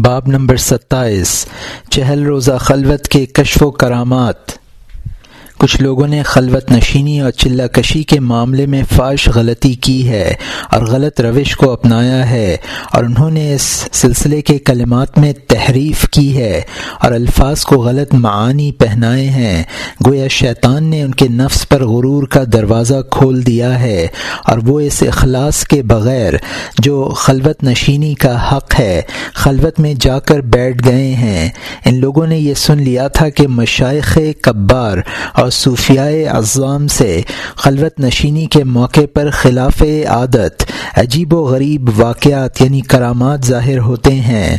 باب نمبر ستائیس چہل روزہ خلوت کے کشف و کرامات۔ کچھ لوگوں نے خلوت نشینی اور چلہ کشی کے معاملے میں فاش غلطی کی ہے اور غلط روش کو اپنایا ہے اور انہوں نے اس سلسلے کے کلمات میں تحریف کی ہے اور الفاظ کو غلط معانی پہنائے ہیں۔ گویا شیطان نے ان کے نفس پر غرور کا دروازہ کھول دیا ہے اور وہ اس اخلاص کے بغیر جو خلوت نشینی کا حق ہے، خلوت میں جا کر بیٹھ گئے ہیں۔ ان لوگوں نے یہ سن لیا تھا کہ مشائق کبار اور اور صوفیائے اعظام سے خلوت نشینی کے موقع پر خلاف عادت، عجیب و غریب واقعات یعنی کرامات ظاہر ہوتے ہیں۔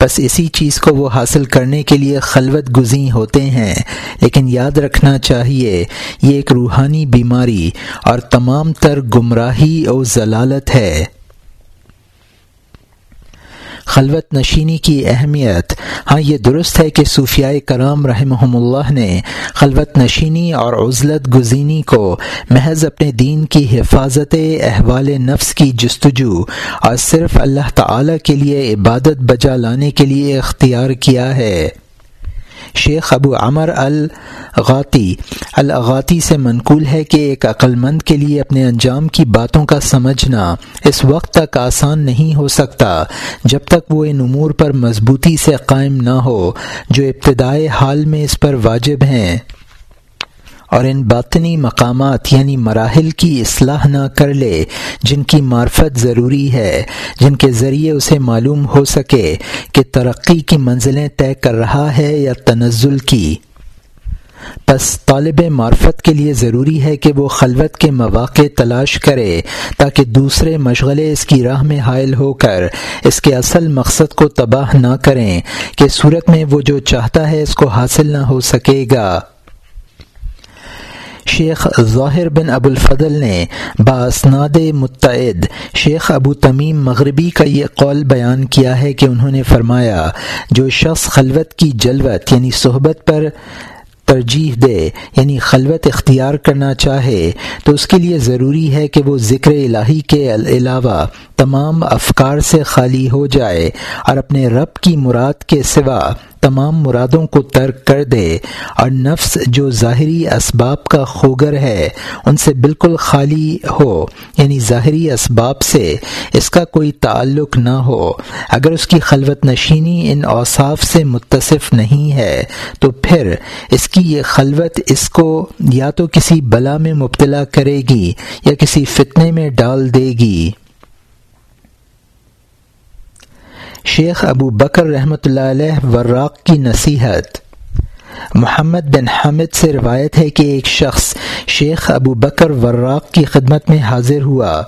بس اسی چیز کو وہ حاصل کرنے کے لیے خلوت گزیں ہوتے ہیں۔ لیکن یاد رکھنا چاہیے، یہ ایک روحانی بیماری اور تمام تر گمراہی اور ضلالت ہے۔ خلوت نشینی کی اہمیت۔ ہاں یہ درست ہے کہ صوفیائے کرام رحمہم اللہ نے خلوت نشینی اور عزلت گزینی کو محض اپنے دین کی حفاظت احوال نفس کی جستجو اور صرف اللہ تعالی کے لیے عبادت بجا لانے کے لیے اختیار کیا ہے۔ شیخ ابو عمر الغاتی الغاتی سے منقول ہے کہ ایک عقلمند کے لیے اپنے انجام کی باتوں کا سمجھنا اس وقت تک آسان نہیں ہو سکتا جب تک وہ ان امور پر مضبوطی سے قائم نہ ہو جو ابتدائے حال میں اس پر واجب ہیں۔ اور ان باطنی مقامات یعنی مراحل کی اصلاح نہ کر لے، جن کی معرفت ضروری ہے، جن کے ذریعے اسے معلوم ہو سکے کہ ترقی کی منزلیں طے کر رہا ہے یا تنزل کی۔ بس طالب معرفت کے لیے ضروری ہے کہ وہ خلوت کے مواقع تلاش کرے تاکہ دوسرے مشغلے اس کی راہ میں حائل ہو کر اس کے اصل مقصد کو تباہ نہ کریں کہ صورت میں وہ جو چاہتا ہے اس کو حاصل نہ ہو سکے گا۔ شیخ ظاہر بن ابو الفضل نے باسناد متعد شیخ ابو تمیم مغربی کا یہ قول بیان کیا ہے کہ انہوں نے فرمایا، جو شخص خلوت کی جلوت یعنی صحبت پر ترجیح دے یعنی خلوت اختیار کرنا چاہے، تو اس کے لیے ضروری ہے کہ وہ ذکر الہی کے علاوہ تمام افکار سے خالی ہو جائے اور اپنے رب کی مراد کے سوا تمام مرادوں کو ترک کر دے اور نفس جو ظاہری اسباب کا خوگر ہے، ان سے بالکل خالی ہو۔ یعنی ظاہری اسباب سے اس کا کوئی تعلق نہ ہو۔ اگر اس کی خلوت نشینی ان اوصاف سے متصف نہیں ہے، تو پھر اس کی یہ خلوت اس کو یا تو کسی بلا میں مبتلا کرے گی یا کسی فتنے میں ڈال دے گی۔ شیخ ابو بکر رحمۃ اللہ علیہ وراق کی نصیحت۔ محمد بن حامد سے روایت ہے کہ ایک شخص شیخ ابو بکر وراق کی خدمت میں حاضر ہوا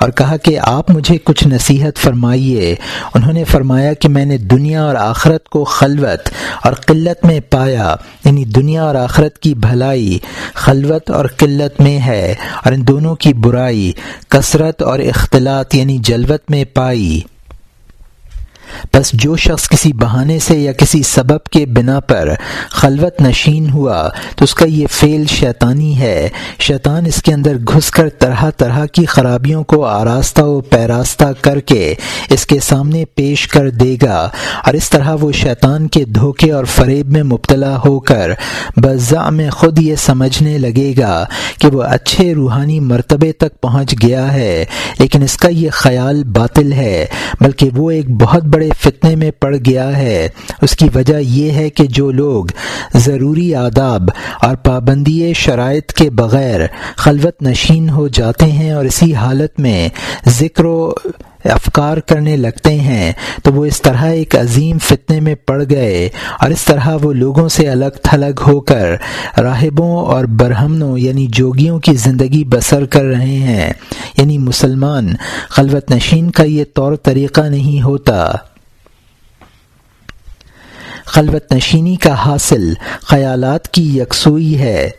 اور کہا کہ آپ مجھے کچھ نصیحت فرمائیے۔ انہوں نے فرمایا کہ میں نے دنیا اور آخرت کو خلوت اور قلت میں پایا یعنی دنیا اور آخرت کی بھلائی خلوت اور قلت میں ہے اور ان دونوں کی برائی، کثرت اور اختلاط یعنی جلوت میں پائی۔ بس جو شخص کسی بہانے سے یا کسی سبب کے بنا پر خلوت نشین ہوا، تو اس کا یہ فعل شیطانی ہے۔ شیطان اس کے اندر گھس کر طرح طرح کی خرابیوں کو آراستہ و پیراستہ کر کے اس کے سامنے پیش کر دے گا اور اس طرح وہ شیطان کے دھوکے اور فریب میں مبتلا ہو کر بزا میں خود یہ سمجھنے لگے گا کہ وہ اچھے روحانی مرتبے تک پہنچ گیا ہے، لیکن اس کا یہ خیال باطل ہے، بلکہ وہ ایک بہت بڑے بڑے فتنے میں پڑ گیا ہے۔ اس کی وجہ یہ ہے کہ جو لوگ ضروری آداب اور پابندی شرائط کے بغیر خلوت نشین ہو جاتے ہیں اور اسی حالت میں ذکر و افکار کرنے لگتے ہیں، تو وہ اس طرح ایک عظیم فتنے میں پڑ گئے اور اس طرح وہ لوگوں سے الگ تھلگ ہو کر راہبوں اور برہمنوں یعنی جوگیوں کی زندگی بسر کر رہے ہیں۔ یعنی مسلمان خلوت نشین کا یہ طور طریقہ نہیں ہوتا۔ خلوت نشینی کا حاصل خیالات کی یکسوئی ہے۔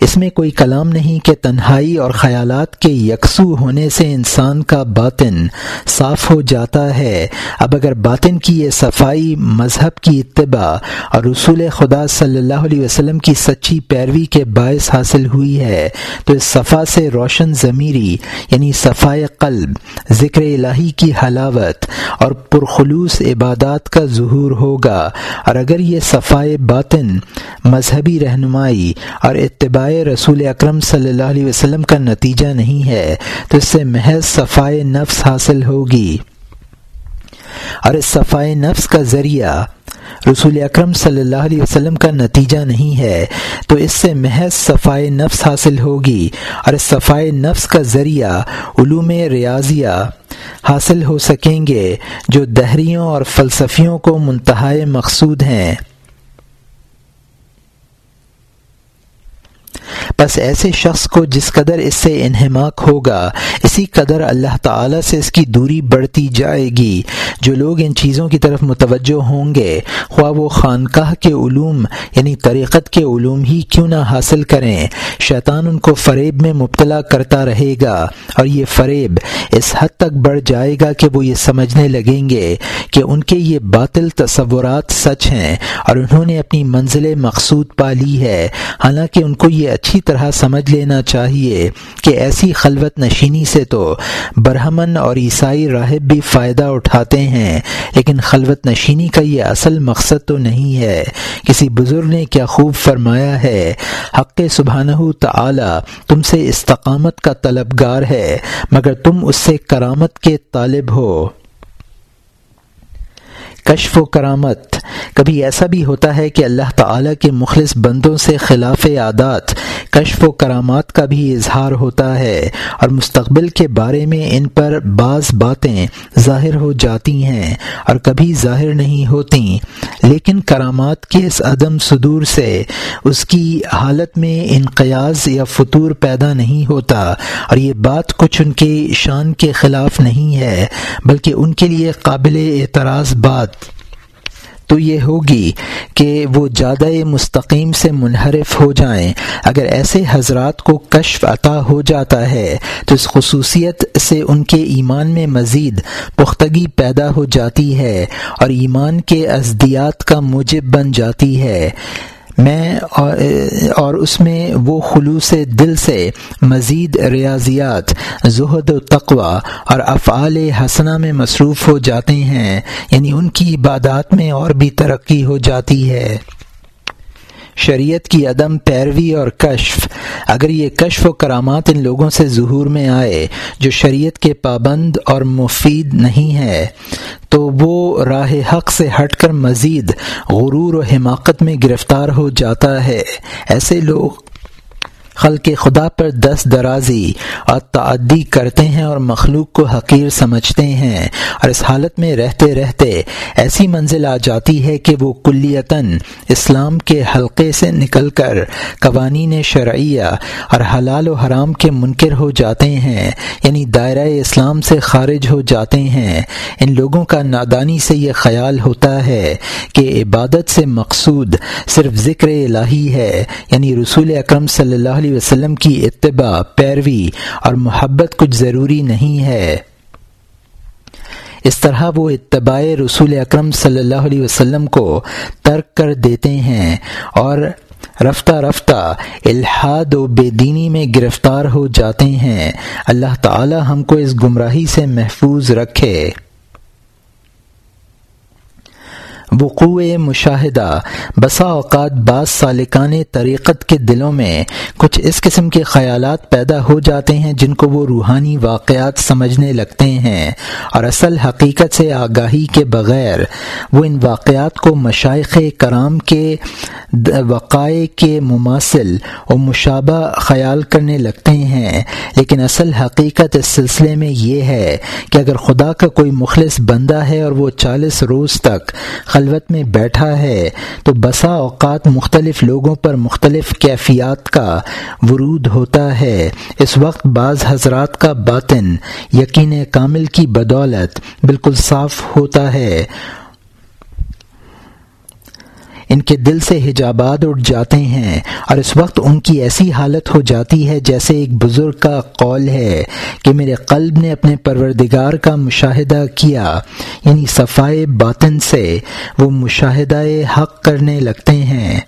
اس میں کوئی کلام نہیں کہ تنہائی اور خیالات کے یکسو ہونے سے انسان کا باطن صاف ہو جاتا ہے۔ اب اگر باطن کی یہ صفائی مذہب کی اتباع اور رسول خدا صلی اللہ علیہ وسلم کی سچی پیروی کے باعث حاصل ہوئی ہے، تو اس صفا سے روشن ضمیری یعنی صفائے قلب، ذکر الہی کی حلاوت اور پرخلوص عبادات کا ظہور ہوگا۔ اور اگر یہ صفائے باطن مذہبی رہنمائی اور اتباع رسول اکرم صلی اللہ علیہ وسلم کا نتیجہ نہیں ہے، تو اس سے محض صفائے نفس حاصل ہوگی۔ اور اس صفائے نفس کا ذریعہ رسول اکرم صلی اللہ علیہ وسلم کا نتیجہ نہیں ہے، تو اس سے محض صفائے نفس حاصل ہوگی۔ اور اس صفائے نفس کا ذریعہ علوم ریاضیہ حاصل ہو سکیں گے، جو دہریوں اور فلسفیوں کو منتہائے مقصود ہیں۔ بس ایسے شخص کو جس قدر اس سے انہماک ہوگا، اسی قدر اللہ تعالی سے اس کی دوری بڑھتی جائے گی۔ جو لوگ ان چیزوں کی طرف متوجہ ہوں گے، خواہ وہ خانقاہ کے علوم یعنی طریقت کے علوم ہی کیوں نہ حاصل کریں۔ شیطان ان کو فریب میں مبتلا کرتا رہے گا، اور یہ فریب اس حد تک بڑھ جائے گا کہ وہ یہ سمجھنے لگیں گے کہ ان کے یہ باطل تصورات سچ ہیں، اور انہوں نے اپنی منزل مقصود پا لی ہے۔ حالانکہ ان کو یہ اچھی طرح سمجھ لینا چاہیے کہ ایسی خلوت نشینی سے تو برہمن اور عیسائی راہب بھی فائدہ اٹھاتے ہیں، لیکن خلوت نشینی کا یہ اصل مقصد تو نہیں ہے۔ کسی بزرگ نے کیا خوب فرمایا ہے، حق سبحانہ تعالی تم سے استقامت کا طلبگار ہے، مگر تم اس سے کرامت کے طالب ہو۔ کشف و کرامت۔ کبھی ایسا بھی ہوتا ہے کہ اللہ تعالی کے مخلص بندوں سے خلاف عادات کشف و کرامات کا بھی اظہار ہوتا ہے اور مستقبل کے بارے میں ان پر بعض باتیں ظاہر ہو جاتی ہیں اور کبھی ظاہر نہیں ہوتی۔ لیکن کرامات کے اس عدم صدور سے اس کی حالت میں انقیاز یا فطور پیدا نہیں ہوتا اور یہ بات کچھ ان کے شان کے خلاف نہیں ہے، بلکہ ان کے لیے قابل اعتراض بات۔ تو یہ ہوگی کہ وہ زیادہ مستقیم سے منحرف ہو جائیں۔ اگر ایسے حضرات کو کشف عطا ہو جاتا ہے، تو اس خصوصیت سے ان کے ایمان میں مزید پختگی پیدا ہو جاتی ہے اور ایمان کے ازدیات کا موجب بن جاتی ہے۔ میں اور اس میں وہ خلوص دل سے مزید ریاضیات، زہد و تقوا اور افعال حسنہ میں مصروف ہو جاتے ہیں یعنی ان کی عبادات میں اور بھی ترقی ہو جاتی ہے۔ شریعت کی عدم پیروی اور کشف۔ اگر یہ کشف و کرامات ان لوگوں سے ظہور میں آئے جو شریعت کے پابند اور مفید نہیں ہے تو وہ راہ حق سے ہٹ کر مزید غرور و حماقت میں گرفتار ہو جاتا ہے۔ ایسے لوگ خلق خدا پر دست درازی اور تعدی کرتے ہیں اور مخلوق کو حقیر سمجھتے ہیں اور اس حالت میں رہتے رہتے ایسی منزل آ جاتی ہے کہ وہ کلیتاً اسلام کے حلقے سے نکل کر قوانین شرعیہ اور حلال و حرام کے منکر ہو جاتے ہیں یعنی دائرہ اسلام سے خارج ہو جاتے ہیں۔ ان لوگوں کا نادانی سے یہ خیال ہوتا ہے کہ عبادت سے مقصود صرف ذکر الہی ہے یعنی رسول اکرم صلی اللہ علیہ وسلم کی اتباع، پیروی اور محبت کچھ ضروری نہیں ہے۔ اس طرح وہ اتباع رسول اکرم صلی اللہ علیہ وسلم کو ترک کر دیتے ہیں اور رفتہ رفتہ الحاد و بے دینی میں گرفتار ہو جاتے ہیں۔ اللہ تعالی ہم کو اس گمراہی سے محفوظ رکھے۔ وقوع مشاہدہ، بسا اوقات بعض سالکان طریقت کے دلوں میں کچھ اس قسم کے خیالات پیدا ہو جاتے ہیں جن کو وہ روحانی واقعات سمجھنے لگتے ہیں اور اصل حقیقت سے آگاہی کے بغیر وہ ان واقعات کو مشائق کرام کے وقائع کے مماثل و مشابہ خیال کرنے لگتے ہیں۔ لیکن اصل حقیقت اس سلسلے میں یہ ہے کہ اگر خدا کا کوئی مخلص بندہ ہے اور وہ چالیس روز تک خلوت میں بیٹھا ہے تو بسا اوقات مختلف لوگوں پر مختلف کیفیات کا ورود ہوتا ہے۔ اس وقت بعض حضرات کا باطن یقین کامل کی بدولت بالکل صاف ہوتا ہے۔ ان کے دل سے حجابات اٹھ جاتے ہیں اور اس وقت ان کی ایسی حالت ہو جاتی ہے جیسے ایک بزرگ کا قول ہے کہ میرے قلب نے اپنے پروردگار کا مشاہدہ کیا یعنی صفائے باطن سے وہ مشاہدہ حق کرنے لگتے ہیں۔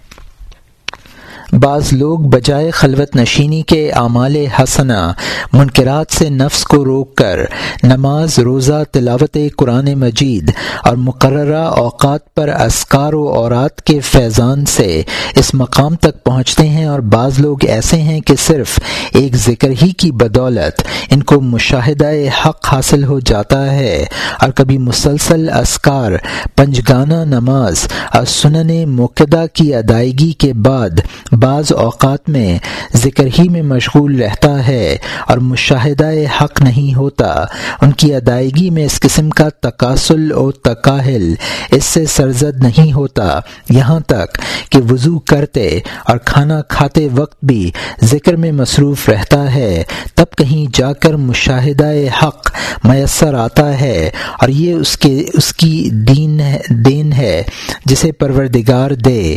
بعض لوگ بجائے خلوت نشینی کے اعمال حسنا منکرات سے نفس کو روک کر نماز، روزہ، تلاوت قرآن مجید اور مقررہ اوقات پر اسکار و اورات کے فیضان سے اس مقام تک پہنچتے ہیں اور بعض لوگ ایسے ہیں کہ صرف ایک ذکر ہی کی بدولت ان کو مشاہدہ حق حاصل ہو جاتا ہے اور کبھی مسلسل اسکار پنجگانہ نماز اور سنن موقع کی ادائیگی کے بعد بعض اوقات میں ذکر ہی میں مشغول رہتا ہے اور مشاہدہ حق نہیں ہوتا۔ ان کی ادائیگی میں اس قسم کا تقاصل و تقاہل اس سے سرزد نہیں ہوتا۔ یہاں تک کہ وضو کرتے اور کھانا کھاتے وقت بھی ذکر میں مصروف رہتا ہے۔ تب کہیں جا کر مشاہدہ حق میسر آتا ہے اور یہ اس کے، اس کی دین دین ہے جسے پروردگار دے۔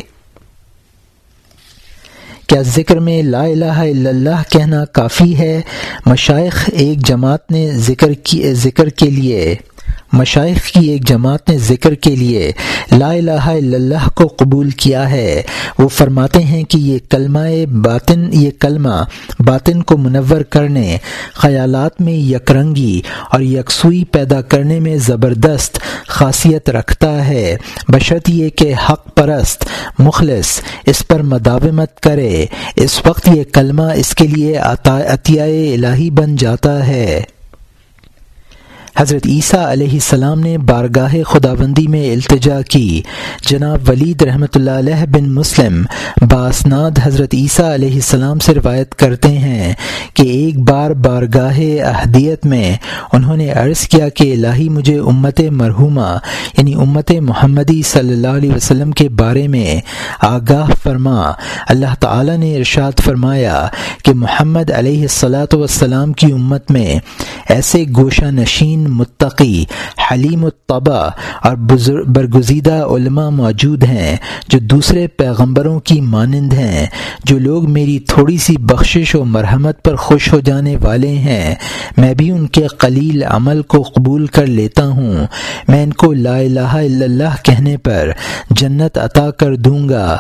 کیا ذکر میں لا الہ الا اللہ کہنا کافی ہے؟ مشائق ایک جماعت نے ذکر کی ذکر کے لیے مشائق کی ایک جماعت نے ذکر کے لیے لا الہ الا اللہ کو قبول کیا ہے۔ وہ فرماتے ہیں کہ یہ کلمہ باطن، یہ کلمہ باطن کو منور کرنے، خیالات میں یکرنگی اور یکسوئی پیدا کرنے میں زبردست خاصیت رکھتا ہے۔ بشرط یہ کہ حق پرست، مخلص اس پر مداومت کرے۔ اس وقت یہ کلمہ اس کے لیے عطیہ الہی بن جاتا ہے۔ حضرت عیسیٰ علیہ السلام نے بارگاہ خداوندی میں التجا کی۔ جناب ولید رحمۃ اللہ علیہ بن مسلم باسناد حضرت عیسیٰ علیہ السلام سے روایت کرتے ہیں کہ ایک بار بارگاہ احدیت میں انہوں نے عرض کیا کہ الہی مجھے امت مرحومہ یعنی امت محمدی صلی اللہ علیہ وسلم کے بارے میں آگاہ فرما۔ اللہ تعالی نے ارشاد فرمایا کہ محمد علیہ السلاۃ وسلام کی امت میں ایسے گوشہ نشین متقی، حلیم الطبع اور برگزیدہ علماء موجود ہیں جو دوسرے پیغمبروں کی مانند ہیں، جو لوگ میری تھوڑی سی بخشش و مرحمت پر خوش ہو جانے والے ہیں۔ میں بھی ان کے قلیل عمل کو قبول کر لیتا ہوں۔ میں ان کو لا الہ الا اللہ کہنے پر جنت عطا کر دوں گا۔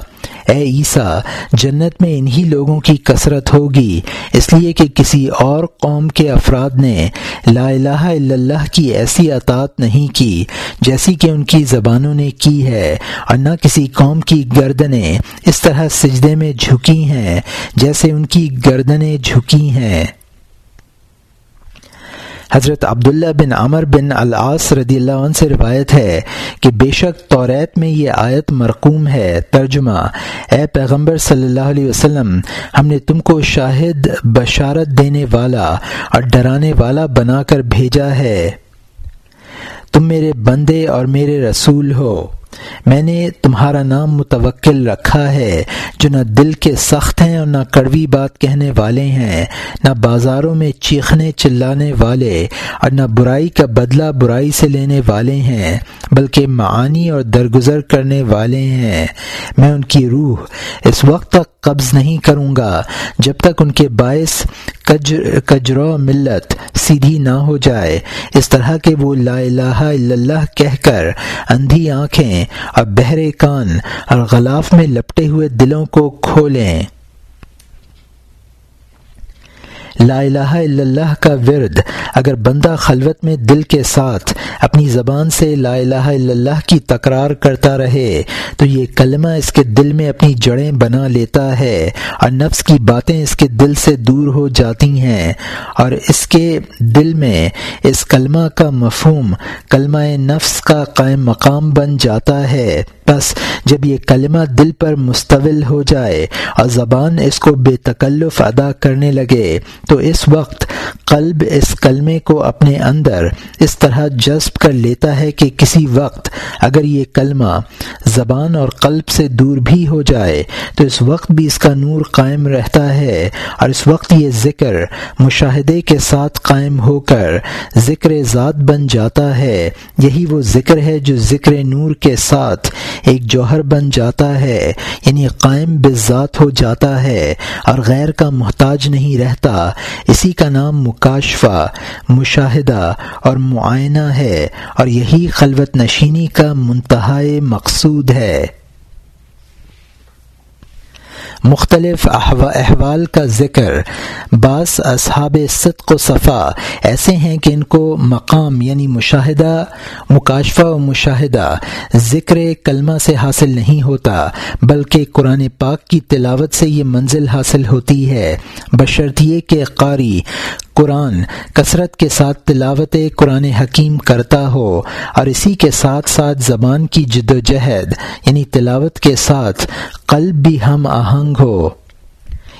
اے عیسیٰ، جنت میں انہی لوگوں کی کثرت ہوگی۔ اس لیے کہ کسی اور قوم کے افراد نے لا الہ الا اللہ کی ایسی اطاعت نہیں کی جیسی کہ ان کی زبانوں نے کی ہے اور نہ کسی قوم کی گردنیں اس طرح سجدے میں جھکی ہیں جیسے ان کی گردنیں جھکی ہیں۔ حضرت عبداللہ بن عمر بن العاص رضی اللہ عنہ سے روایت ہے کہ بے شک توریت میں یہ آیت مرقوم ہے۔ ترجمہ، اے پیغمبر صلی اللہ علیہ وسلم، ہم نے تم کو شاہد بشارت دینے والا اور ڈرانے والا بنا کر بھیجا ہے۔ تم میرے بندے اور میرے رسول ہو۔ میں نے تمہارا نام متوکل رکھا ہے جو نہ دل کے سخت ہیں اور نہ کڑوی بات کہنے والے ہیں، نہ بازاروں میں چیخنے چلانے والے اور نہ برائی کا بدلہ برائی سے لینے والے ہیں، بلکہ معانی اور درگزر کرنے والے ہیں۔ میں ان کی روح اس وقت تک قبض نہیں کروں گا جب تک ان کے باعث کجرو ملت سیدھی نہ ہو جائے۔ اس طرح کہ وہ لا الہ الا اللہ کہہ کر اندھی آنکھیں اور بہرے کان اور غلاف میں لپٹے ہوئے دلوں کو کھولیں۔ لا الہ الا اللہ کا ورد، اگر بندہ خلوت میں دل کے ساتھ اپنی زبان سے لا الہ الا اللہ کی تکرار کرتا رہے۔ تو یہ کلمہ اس کے دل میں اپنی جڑیں بنا لیتا ہے اور نفس کی باتیں اس کے دل سے دور ہو جاتی ہیں۔ اور اس کے دل میں اس کلمہ کا مفہوم کلمہ نفس کا قائم مقام بن جاتا ہے۔ بس جب یہ کلمہ دل پر مستول ہو جائے اور زبان اس کو بے تکلف ادا کرنے لگے تو اس وقت قلب اس کلمے کو اپنے اندر اس طرح جذب کر لیتا ہے کہ کسی وقت اگر یہ کلمہ زبان اور قلب سے دور بھی ہو جائے تو اس وقت بھی اس کا نور قائم رہتا ہے اور اس وقت یہ ذکر مشاہدے کے ساتھ قائم ہو کر ذکر ذات بن جاتا ہے۔ یہی وہ ذکر ہے جو ذکر نور کے ساتھ ایک جوہر بن جاتا ہے یعنی قائم بذات ہو جاتا ہے اور غیر کا محتاج نہیں رہتا۔ اسی کا نام مکاشفہ، مشاہدہ اور معائنہ ہے اور یہی خلوت نشینی کا منتہائے مقصود ہے۔ مختلف احوال کا ذکر، بعض اصحاب صدق و صفا ایسے ہیں کہ ان کو مقام یعنی مشاہدہ، مکاشفہ و مشاہدہ ذکر کلمہ سے حاصل نہیں ہوتا، بلکہ قرآن پاک کی تلاوت سے یہ منزل حاصل ہوتی ہے۔ بشرطیے کے قاری قرآن کثرت کے ساتھ تلاوت قرآن حکیم کرتا ہو اور اسی کے ساتھ ساتھ زبان کی جد و جہد یعنی تلاوت کے ساتھ قلب بھی ہم آہنگ ہو۔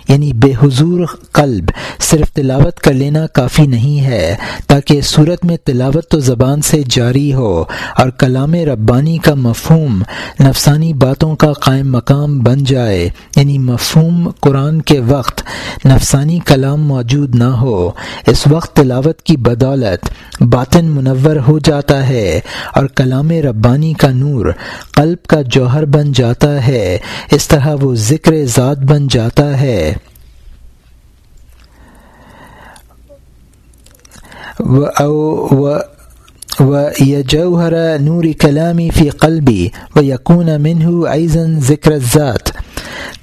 یعنی بے حضور قلب، صرف تلاوت کر لینا کافی نہیں ہے، تاکہ صورت میں تلاوت تو زبان سے جاری ہو اور کلام ربانی کا مفہوم نفسانی باتوں کا قائم مقام بن جائے۔ یعنی مفہوم قرآن کے وقت نفسانی کلام موجود نہ ہو۔ اس وقت تلاوت کی بدولت باطن منور ہو جاتا ہے اور کلام ربانی کا نور قلب کا جوہر بن جاتا ہے۔ اس طرح وہ ذکر ذات بن جاتا ہے۔ و جوہر نور کلامی فی قلبی و یقون منہ ایزن ذکر ذات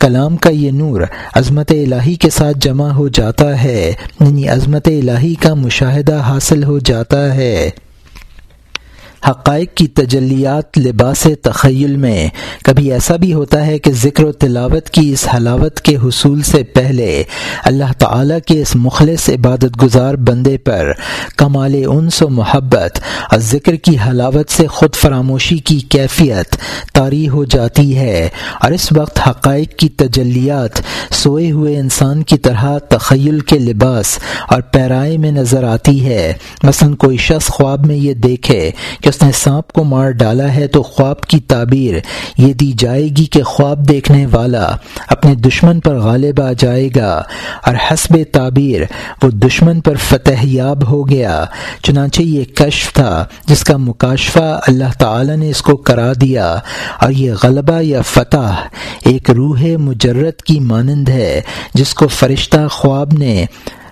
کلام کا یہ نور عظمت الہی کے ساتھ جمع ہو جاتا ہے یعنی عظمت الہی کا مشاہدہ حاصل ہو جاتا ہے۔ حقائق کی تجلیات لباس تخیل میں۔ کبھی ایسا بھی ہوتا ہے کہ ذکر و تلاوت کی اس حلاوت کے حصول سے پہلے اللہ تعالیٰ کے اس مخلص عبادت گزار بندے پر کمال انس و محبت اور ذکر کی حلاوت سے خود فراموشی کی کیفیت طاری ہو جاتی ہے۔ اور اس وقت حقائق کی تجلیات سوئے ہوئے انسان کی طرح تخیل کے لباس اور پیرائے میں نظر آتی ہے۔ مثلا کوئی شخص خواب میں یہ دیکھے کہ اس نے سانپ کو مار ڈالا ہے تو خواب کی تعبیر یہ دی جائے گی کہ خواب دیکھنے والا اپنے دشمن پر غالب آ جائے گا اور حسب تعبیر وہ دشمن پر فتح یاب ہو گیا۔ چنانچہ یہ کشف تھا جس کا مکاشفہ اللہ تعالی نے اس کو کرا دیا اور یہ غلبہ یا فتح ایک روح مجرت کی مانند ہے جس کو فرشتہ خواب نے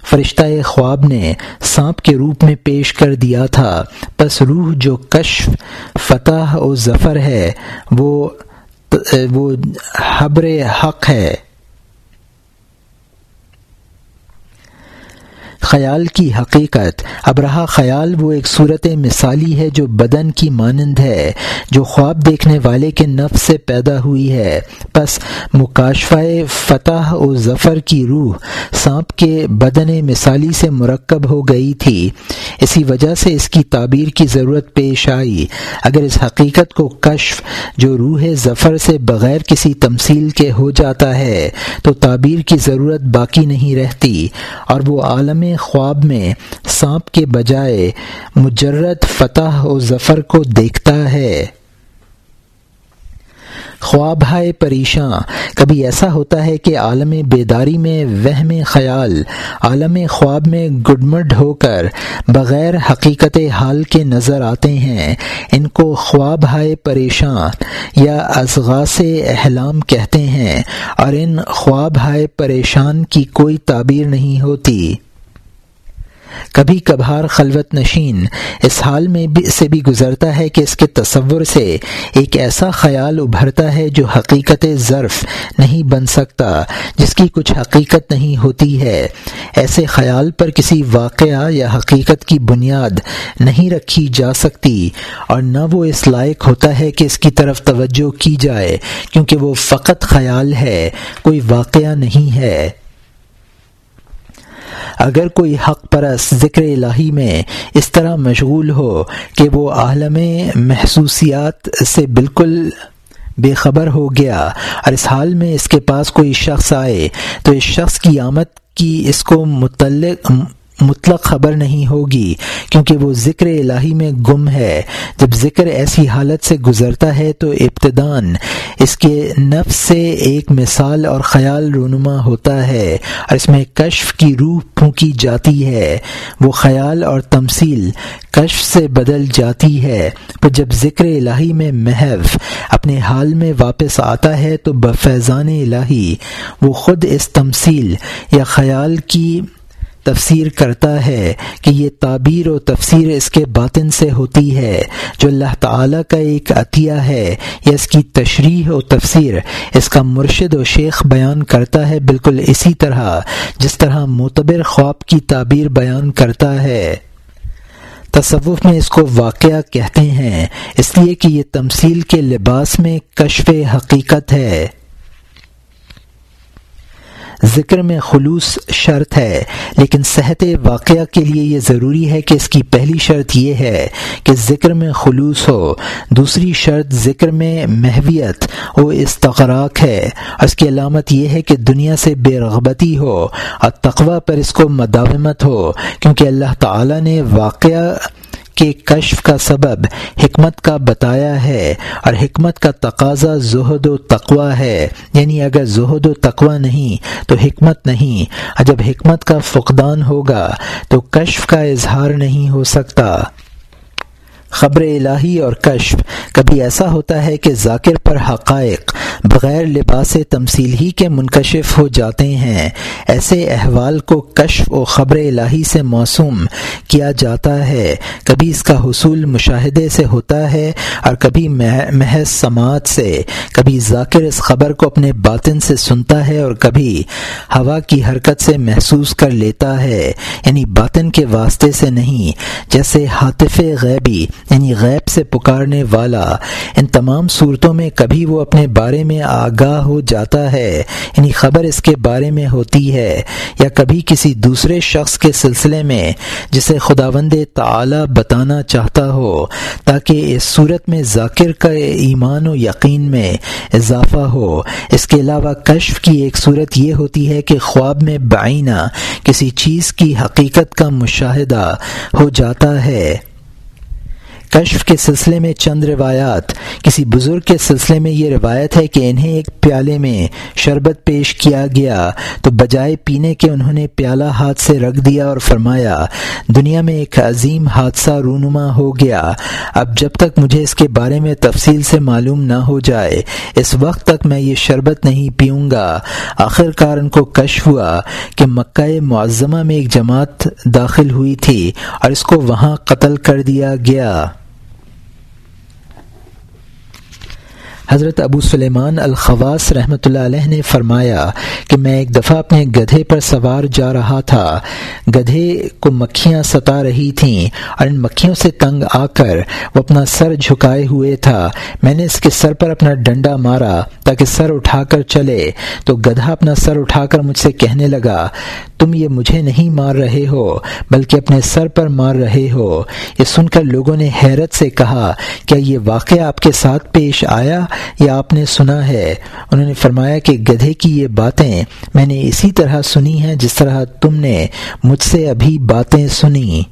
فرشتہ خواب نے سانپ کے روپ میں پیش کر دیا تھا۔ پس روح جو کشف، فتح و ظفر ہے، وہ وہ حبر حق ہے۔ خیال کی حقیقت۔ اب رہا خیال وہ ایک صورت مثالی ہے جو بدن کی مانند ہے، جو خواب دیکھنے والے کے نفس سے پیدا ہوئی ہے۔ پس مکاشفہ فتح و ظفر کی روح سانپ کے بدن مثالی سے مرکب ہو گئی تھی۔ اسی وجہ سے اس کی تعبیر کی ضرورت پیش آئی۔ اگر اس حقیقت کو کشف جو روح ظفر سے بغیر کسی تمثیل کے ہو جاتا ہے، تو تعبیر کی ضرورت باقی نہیں رہتی۔ اور وہ عالم خواب میں سانپ کے بجائے مجرد فتح و ظفر کو دیکھتا ہے۔ خواب ہے پریشاں۔ کبھی ایسا ہوتا ہے کہ عالم بیداری میں وہم خیال، عالم خواب میں گڈمڈ ہو کر بغیر حقیقت حال کے نظر آتے ہیں۔ ان کو خواب ہائے پریشان یا ازغاس احلام کہتے ہیں۔ اور ان خواب ہائے پریشان کی کوئی تعبیر نہیں ہوتی۔ کبھی کبھار خلوت نشین اس حال میں بھی سے بھی گزرتا ہے کہ اس کے تصور سے ایک ایسا خیال ابھرتا ہے جو حقیقت ظرف نہیں بن سکتا، جس کی کچھ حقیقت نہیں ہوتی ہے۔ ایسے خیال پر کسی واقعہ یا حقیقت کی بنیاد نہیں رکھی جا سکتی، اور نہ وہ اس لائق ہوتا ہے کہ اس کی طرف توجہ کی جائے، کیونکہ وہ فقط خیال ہے، کوئی واقعہ نہیں ہے۔ اگر کوئی حق پرس ذکر الہی میں اس طرح مشغول ہو کہ وہ عالم محسوسیات سے بالکل بے خبر ہو گیا اور اس حال میں اس کے پاس کوئی شخص آئے تو اس شخص کی آمد کی اس کو متعلق مطلق خبر نہیں ہوگی، کیونکہ وہ ذکر الہی میں گم ہے۔ جب ذکر ایسی حالت سے گزرتا ہے تو ابتدان، اس کے نفس سے ایک مثال اور خیال رونما ہوتا ہے اور اس میں کشف کی روح پھونکی جاتی ہے۔ وہ خیال اور تمثیل کشف سے بدل جاتی ہے۔ پر جب ذکر الہی میں محو اپنے حال میں واپس آتا ہے تو بفیضان الہی، وہ خود اس تمثیل یا خیال کی تفسیر کرتا ہے کہ یہ تعبیر و تفسیر اس کے باطن سے ہوتی ہے، جو اللہ تعالیٰ کا ایک عطیہ ہے، یا اس کی تشریح و تفسیر، اس کا مرشد و شیخ بیان کرتا ہے بالکل اسی طرح، جس طرح معتبر خواب کی تعبیر بیان کرتا ہے۔ تصوف میں اس کو واقعہ کہتے ہیں، اس لیے کہ یہ تمثیل کے لباس میں کشف حقیقت ہے۔ ذکر میں خلوص شرط ہے، لیکن صحت واقعہ کے لیے یہ ضروری ہے کہ اس کی پہلی شرط یہ ہے کہ ذکر میں خلوص ہو۔ دوسری شرط ذکر میں محویت و استغراق ہے۔ اور اس کی علامت یہ ہے کہ دنیا سے بے رغبتی ہو۔ اور تقوی پر اس کو مداومت ہو، کیونکہ اللہ تعالی نے واقعہ کے کشف کا سبب حکمت کا بتایا ہے اور حکمت کا تقاضا زہد و تقوا ہے۔ یعنی اگر زہد و تقوا نہیں تو حکمت نہیں۔ اور جب حکمت کا فقدان ہوگا تو کشف کا اظہار نہیں ہو سکتا۔ خبر الہی اور کشف۔ کبھی ایسا ہوتا ہے کہ ذاکر پر حقائق بغیر لباس تمثیل ہی کے منکشف ہو جاتے ہیں۔ ایسے احوال کو کشف و خبر الہی سے موسوم کیا جاتا ہے۔ کبھی اس کا حصول مشاہدے سے ہوتا ہے اور کبھی محض سماعت سے۔ کبھی ذاکر اس خبر کو اپنے باطن سے سنتا ہے اور کبھی ہوا کی حرکت سے محسوس کر لیتا ہے۔ یعنی باطن کے واسطے سے نہیں، جیسے حاطف غیبی یعنی غیب سے پکارنے والا۔ ان تمام صورتوں میں کبھی وہ اپنے بارے میں آگاہ ہو جاتا ہے یعنی خبر اس کے بارے میں ہوتی ہے۔ یا کبھی کسی دوسرے شخص کے سلسلے میں، جسے خداوند تعالی بتانا چاہتا ہو، تاکہ اس صورت میں ذاکر کا ایمان و یقین میں اضافہ ہو۔ اس کے علاوہ کشف کی ایک صورت یہ ہوتی ہے کہ خواب میں بعینہ کسی چیز کی حقیقت کا مشاہدہ ہو جاتا ہے۔ کشف کے سلسلے میں چند روایات۔ کسی بزرگ کے سلسلے میں یہ روایت ہے کہ انہیں ایک پیالے میں شربت پیش کیا گیا۔ تو بجائے پینے کے انہوں نے پیالہ ہاتھ سے رکھ دیا اور فرمایا، دنیا میں ایک عظیم حادثہ رونما ہو گیا۔ اب جب تک مجھے اس کے بارے میں تفصیل سے معلوم نہ ہو جائے، اس وقت تک میں یہ شربت نہیں پیوں گا۔ آخر کار ان کو کشف ہوا کہ مکہ معظمہ میں ایک جماعت داخل ہوئی تھی اور اس کو وہاں قتل کر دیا گیا۔ حضرت ابو سلیمان الخواس رحمۃ اللہ علیہ نے فرمایا کہ میں ایک دفعہ اپنے گدھے پر سوار جا رہا تھا۔ گدھے کو مکھیاں ستا رہی تھیں اور ان مکھیوں سے تنگ آ کر وہ اپنا سر جھکائے ہوئے تھا۔ میں نے اس کے سر پر اپنا ڈنڈا مارا تاکہ سر اٹھا کر چلے۔ تو گدھا اپنا سر اٹھا کر مجھ سے کہنے لگا، تم یہ مجھے نہیں مار رہے ہو، بلکہ اپنے سر پر مار رہے ہو۔ یہ سن کر لوگوں نے حیرت سے کہا، کیا یہ واقعہ آپ کے ساتھ پیش آیا؟ یہ آپ نے سنا ہے؟ انہوں نے فرمایا کہ گدھے کی یہ باتیں میں نے اسی طرح سنی ہیں جس طرح تم نے مجھ سے ابھی باتیں سنی۔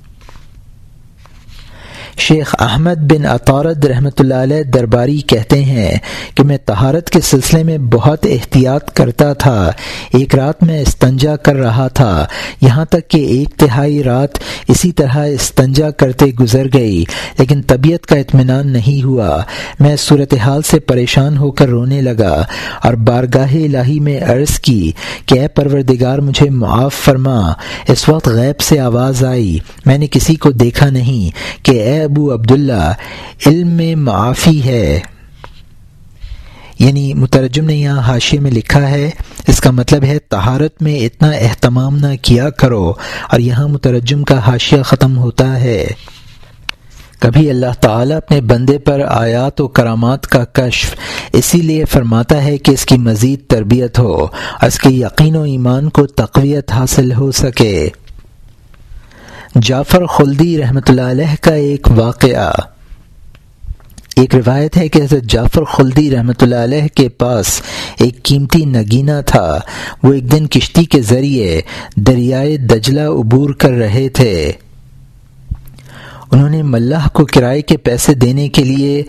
شیخ احمد بن اطارد رحمۃ اللہ علیہ درباری کہتے ہیں کہ میں تہارت کے سلسلے میں بہت احتیاط کرتا تھا۔ ایک رات میں استنجا کر رہا تھا۔ یہاں تک کہ ایک تہائی رات اسی طرح استنجا کرتے گزر گئی، لیکن طبیعت کا اطمینان نہیں ہوا۔ میں صورتحال سے پریشان ہو کر رونے لگا اور بارگاہ الہی میں عرض کی کہ اے پروردگار، مجھے معاف فرما۔ اس وقت غیب سے آواز آئی۔ میں نے کسی کو دیکھا نہیں کہ اے ابو عبداللہ، علم میں معافی ہے۔ یعنی مترجم نے یہاں حاشیے میں لکھا ہے، اس کا مطلب ہے تہارت میں اتنا اہتمام نہ کیا کرو، اور یہاں مترجم کا حاشیہ ختم ہوتا ہے۔ کبھی اللہ تعالیٰ اپنے بندے پر آیات و کرامات کا کشف اسی لیے فرماتا ہے کہ اس کی مزید تربیت ہو، اور اس کے یقین و ایمان کو تقویت حاصل ہو سکے۔ جعفر خلدی رحمۃ اللہ علیہ کا ایک واقعہ۔ ایک روایت ہے کہ حضرت جعفر خلدی رحمۃ اللہ علیہ کے پاس ایک قیمتی نگینہ تھا۔ وہ ایک دن کشتی کے ذریعے دریائے دجلہ عبور کر رہے تھے۔ انہوں نے ملح کو کرائے کے پیسے دینے کے لیے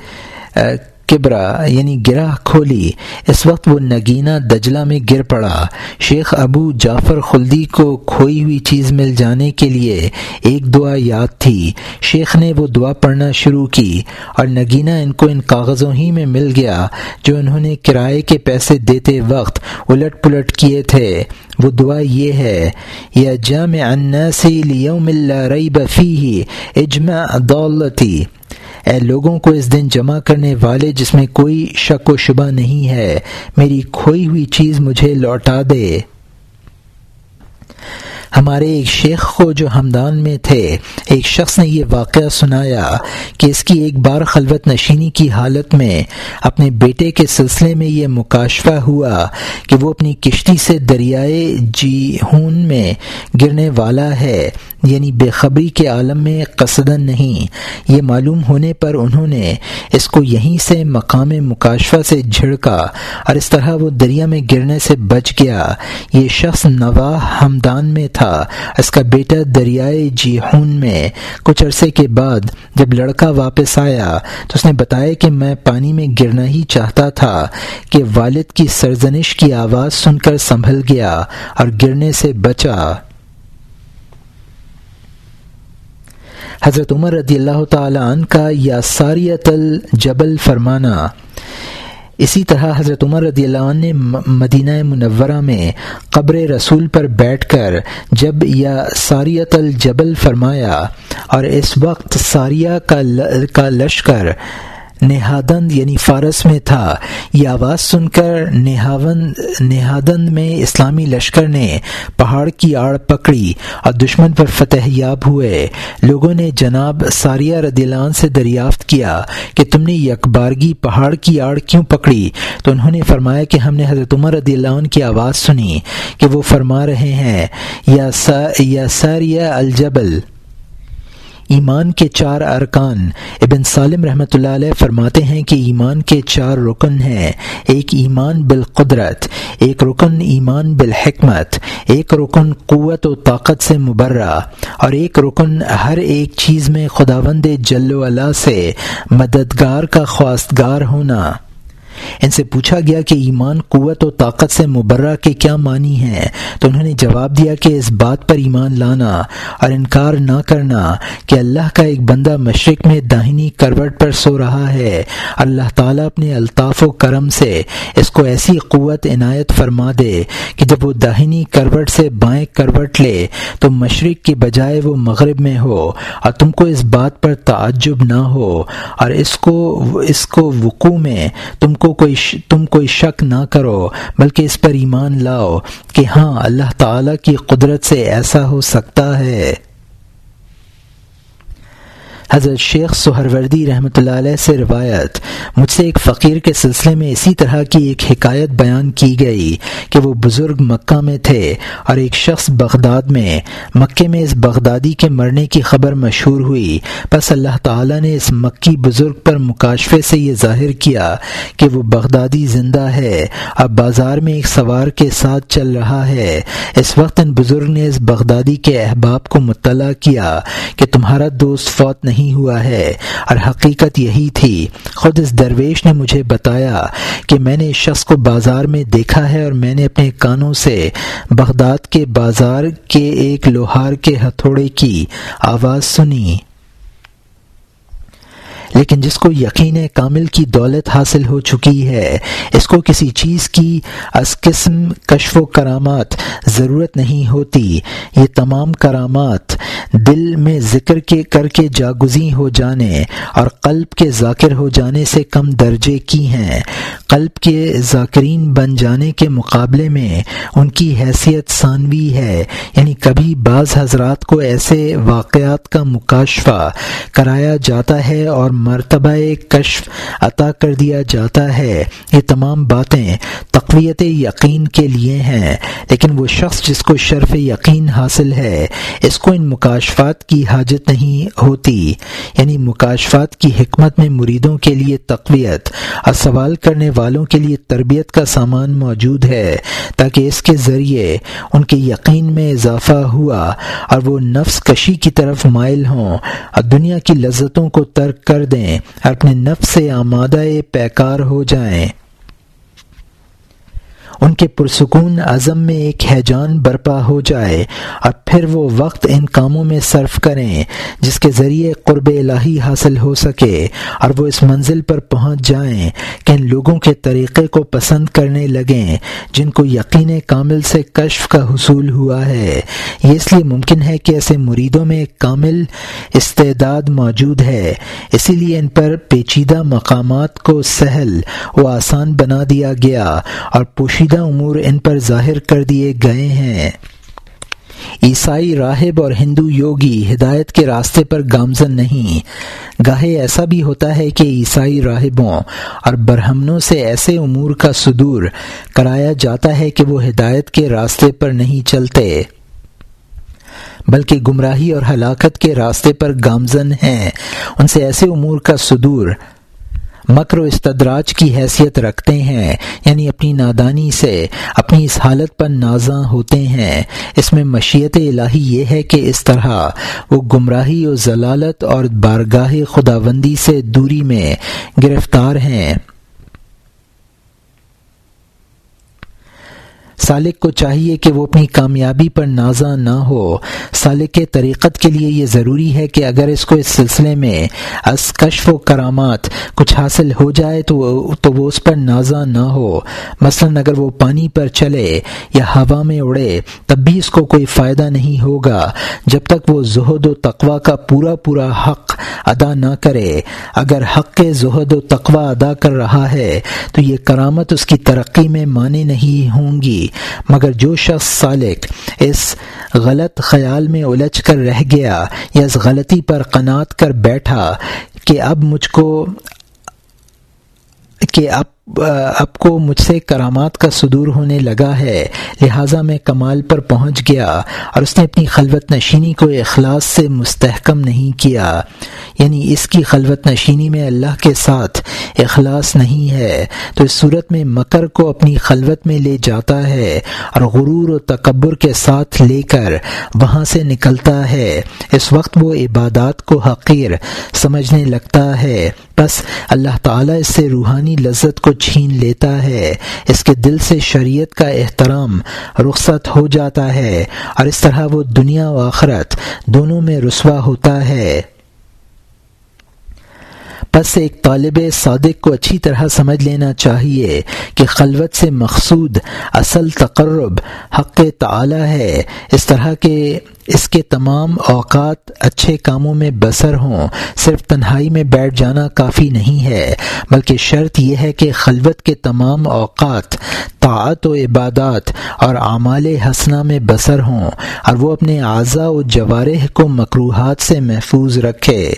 کبرا یعنی گرہ کھولی، اس وقت وہ نگینہ دجلہ میں گر پڑا۔ شیخ ابو جعفر خلدی کو کھوئی ہوئی چیز مل جانے کے لیے ایک دعا یاد تھی۔ شیخ نے وہ دعا پڑھنا شروع کی اور نگینہ ان کو ان کاغذوں ہی میں مل گیا جو انہوں نے کرائے کے پیسے دیتے وقت الٹ پلٹ کیے تھے۔ وہ دعا یہ ہے، یا جامع الناس لیوم لا ریب فیہ اجمع دولتی اے لوگوں کو اس دن جمع کرنے والے جس میں کوئی شک و شبہ نہیں ہے، میری کھوئی ہوئی چیز مجھے لوٹا دے۔ ہمارے ایک شیخ کو جو ہمدان میں تھے، ایک شخص نے یہ واقعہ سنایا کہ اس کی ایک بار خلوت نشینی کی حالت میں اپنے بیٹے کے سلسلے میں یہ مکاشفہ ہوا کہ وہ اپنی کشتی سے دریائے جی ہون میں گرنے والا ہے یعنی بے خبری کے عالم میں قصدن نہیں۔ یہ معلوم ہونے پر انہوں نے اس کو یہیں سے مقام مکاشفہ سے جھڑکا اور اس طرح وہ دریا میں گرنے سے بچ گیا۔ یہ شخص نواح ہمدان میں تھا۔ تھا۔ اس کا بیٹا دریائے جیہون میں کچھ عرصے کے بعد جب لڑکا واپس آیا تو اس نے بتایا کہ میں پانی میں گرنا ہی چاہتا تھا کہ والد کی سرزنش کی آواز سن کر سنبھل گیا اور گرنے سے بچا۔ حضرت عمر رضی اللہ تعالیٰ عنہ کا یا ساریت الجبل فرمانا اسی طرح حضرت عمر رضی اللہ عنہ نے مدینہ منورہ میں قبر رسول پر بیٹھ کر جب یا ساریت الجبل فرمایا اور اس وقت ساریہ کا لشکر نہادند یعنی فارس میں تھا۔ یہ آواز سن کر نہاوند نہادند میں اسلامی لشکر نے پہاڑ کی آڑ پکڑی اور دشمن پر فتح یاب ہوئے۔ لوگوں نے جناب ساریہ ردیلان سے دریافت کیا کہ تم نے یکبارگی پہاڑ کی آڑ کیوں پکڑی؟ تو انہوں نے فرمایا کہ ہم نے حضرت عمر رضی اللہ عنہ کی آواز سنی کہ وہ فرما رہے ہیں یا ساریہ الجبل۔ ایمان کے چار ارکان۔ ابن سالم رحمۃ اللہ علیہ فرماتے ہیں کہ ایمان کے چار رکن ہیں۔ ایک ایمان بالقدرت، ایک رکن ایمان بالحکمت، ایک رکن قوت و طاقت سے مبرہ، اور ایک رکن ہر ایک چیز میں خداوند جل و علا سے مددگار کا خواستگار ہونا۔ ان سے پوچھا گیا کہ ایمان، قوت و طاقت سے مبرہ کے کیا معنی ہیں؟ تو انہوں نے جواب دیا کہ اس بات پر ایمان لانا اور انکار نہ کرنا کہ اللہ کا ایک بندہ مشرق میں داہنی کروٹ پر سو رہا ہے۔ اللہ تعالیٰ اپنے الطاف و کرم سے اس کو ایسی قوت، عنایت فرما دے کہ جب وہ داہنی کروٹ سے بائیں کروٹ لے تو مشرق کی بجائے وہ مغرب میں ہو اور تم کو اس بات پر تعجب نہ ہو اور اس کو اس کو وقوع میں تم کو کوئی تم کوئی شک نہ کرو، بلکہ اس پر ایمان لاؤ کہ ہاں اللہ تعالی کی قدرت سے ایسا ہو سکتا ہے۔ حضرت شیخ سہروردی رحمۃ اللہ علیہ سے روایت، مجھ سے ایک فقیر کے سلسلے میں اسی طرح کی ایک حکایت بیان کی گئی کہ وہ بزرگ مکہ میں تھے اور ایک شخص بغداد میں مکے میں اس بغدادی کے مرنے کی خبر مشہور ہوئی۔ بس اللہ تعالیٰ نے اس مکی بزرگ پر مکاشفے سے یہ ظاہر کیا کہ وہ بغدادی زندہ ہے اب بازار میں ایک سوار کے ساتھ چل رہا ہے۔ اس وقت ان بزرگ نے اس بغدادی کے احباب کو مطلع کیا کہ تمہارا دوست فوت نہیں نہیں ہوا ہے۔ اور حقیقت یہی تھی۔ خود اس درویش نے مجھے بتایا کہ میں نے اس شخص کو بازار میں دیکھا ہے اور میں نے اپنے کانوں سے بغداد کے بازار کے ایک لوہار کے ہتھوڑے کی آواز سنی۔ لیکن جس کو یقین کامل کی دولت حاصل ہو چکی ہے، اس کو کسی چیز کی از قسم کشف و کرامات ضرورت نہیں ہوتی۔ یہ تمام کرامات دل میں ذکر کے کر کے جاگزی ہو جانے اور قلب کے ذاکر ہو جانے سے کم درجے کی ہیں۔ قلب کے ذاکرین بن جانے کے مقابلے میں ان کی حیثیت ثانوی ہے۔ یعنی کبھی بعض حضرات کو ایسے واقعات کا مکاشفہ کرایا جاتا ہے اور مرتبہ کشف عطا کر دیا جاتا ہے۔ یہ تمام باتیں تقویت یقین کے لیے ہیں، لیکن وہ شخص جس کو شرف یقین حاصل ہے، اس کو ان مکاشفات کی حاجت نہیں ہوتی۔ یعنی مکاشفات کی حکمت میں مریدوں کے لیے تقویت اور سوال کرنے والوں کے لیے تربیت کا سامان موجود ہے، تاکہ اس کے ذریعے ان کے یقین میں اضافہ ہوا اور وہ نفس کشی کی طرف مائل ہوں اور دنیا کی لذتوں کو ترک کر دیں اپنے نفس سے آمادہ پیکار ہو جائیں۔ ان کے پرسکون عزم میں ایک حیجان برپا ہو جائے اور پھر وہ وقت ان کاموں میں صرف کریں جس کے ذریعے قرب الہی حاصل ہو سکے اور وہ اس منزل پر پہنچ جائیں کہ ان لوگوں کے طریقے کو پسند کرنے لگیں جن کو یقین کامل سے کشف کا حصول ہوا ہے۔ یہ اس لیے ممکن ہے کہ ایسے مریدوں میں ایک کامل استعداد موجود ہے۔ اسی لیے ان پر پیچیدہ مقامات کو سہل و آسان بنا دیا گیا اور پوشیدہ امور ان پر ظاہر کر دیے گئے ہیں۔ عیسائی راہب اور ہندو یوگی ہدایت کے راستے پر گامزن نہیں۔ گاہے ایسا بھی ہوتا ہے کہ عیسائی راہبوں اور برہمنوں سے ایسے امور کا صدور کرایا جاتا ہے کہ وہ ہدایت کے راستے پر نہیں چلتے، بلکہ گمراہی اور ہلاکت کے راستے پر گامزن ہیں۔ ان سے ایسے امور کا صدور مکر و استدراج کی حیثیت رکھتے ہیں یعنی اپنی نادانی سے، اپنی اس حالت پر نازاں ہوتے ہیں۔ اس میں مشیت الہی یہ ہے کہ اس طرح وہ گمراہی و ضلالت اور بارگاہ خداوندی سے دوری میں گرفتار ہیں۔ سالک کو چاہیے کہ وہ اپنی کامیابی پر نازاں نہ ہو۔ سالک کے طریقت کے لیے یہ ضروری ہے کہ اگر اس کو اس سلسلے میں از کشف و کرامات کچھ حاصل ہو جائے تو وہ تو وہ اس پر نازاں نہ ہو۔ مثلا اگر وہ پانی پر چلے یا ہوا میں اڑے، تب بھی اس کو کوئی فائدہ نہیں ہوگا۔ جب تک وہ زہد و تقوا کا پورا پورا حق ادا نہ کرے۔ اگر حق کے زہد و تقوا ادا کر رہا ہے، تو یہ کرامت اس کی ترقی میں معنی نہیں ہوں گی۔ مگر جو شخص سالک اس غلط خیال میں الجھ کر رہ گیا یا اس غلطی پر قناط کر بیٹھا کہ اب مجھ کو کہ اب اب کو مجھ سے کرامات کا صدور ہونے لگا ہے، لہٰذا میں کمال پر پہنچ گیا اور اس نے اپنی خلوت نشینی کو اخلاص سے مستحکم نہیں کیا۔ یعنی اس کی خلوت نشینی میں اللہ کے ساتھ اخلاص نہیں ہے، تو اس صورت میں مکر کو اپنی خلوت میں لے جاتا ہے اور غرور و تکبر کے ساتھ لے کر وہاں سے نکلتا ہے۔ اس وقت وہ عبادات کو حقیر سمجھنے لگتا ہے۔ بس اللہ تعالیٰ اس سے روحانی لذت کو چھین لیتا ہے۔ اس کے دل سے شریعت کا احترام رخصت ہو جاتا ہے اور اس طرح وہ دنیا و آخرت دونوں میں رسوا ہوتا ہے۔ پس ایک طالب صادق کو اچھی طرح سمجھ لینا چاہیے کہ خلوت سے مقصود اصل تقرب حق تعالی ہے۔ اس طرح کے اس کے تمام اوقات اچھے کاموں میں بسر ہوں، صرف تنہائی میں بیٹھ جانا کافی نہیں ہے، بلکہ شرط یہ ہے کہ خلوت کے تمام اوقات طاعت و عبادات اور اعمال حسنہ میں بسر ہوں اور وہ اپنے اعضاء و جوارح کو مقروحات سے محفوظ رکھے۔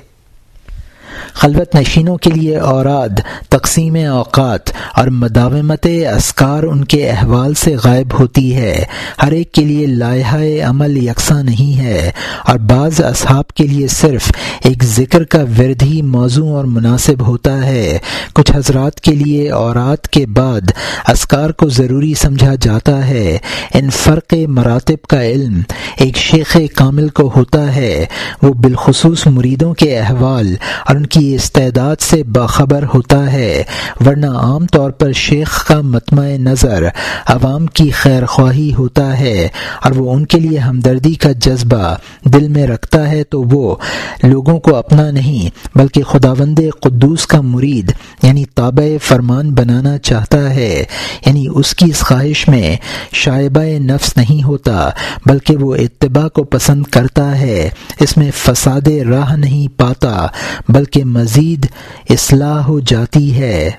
خلوت نشینوں کے لیے اوراد، تقسیم اوقات اور مداومت اسکار ان کے احوال سے غائب ہوتی ہے۔ ہر ایک کے لیے لائحہ عمل یکساں نہیں ہے اور بعض اصحاب کے لیے صرف ایک ذکر کا ورد ہی موضوع اور مناسب ہوتا ہے۔ کچھ حضرات کے لیے اورات کے بعد اسکار کو ضروری سمجھا جاتا ہے۔ ان فرق مراتب کا علم ایک شیخ کامل کو ہوتا ہے۔ وہ بالخصوص مریدوں کے احوال اور ان کی استعداد سے باخبر ہوتا ہے، ورنہ عام طور پر شیخ کا متمع نظر عوام کی خیر خواہی ہوتا ہے اور وہ ان کے لیے ہمدردی کا جذبہ دل میں رکھتا ہے تو وہ لوگوں کو اپنا نہیں، بلکہ خداوند قدوس کا مرید یعنی تابع فرمان بنانا چاہتا ہے۔ یعنی اس کی اس خواہش میں شائبہ نفس نہیں ہوتا، بلکہ وہ اتباع کو پسند کرتا ہے۔ اس میں فساد راہ نہیں پاتا، بلکہ مزید اصلاح ہو جاتی ہے۔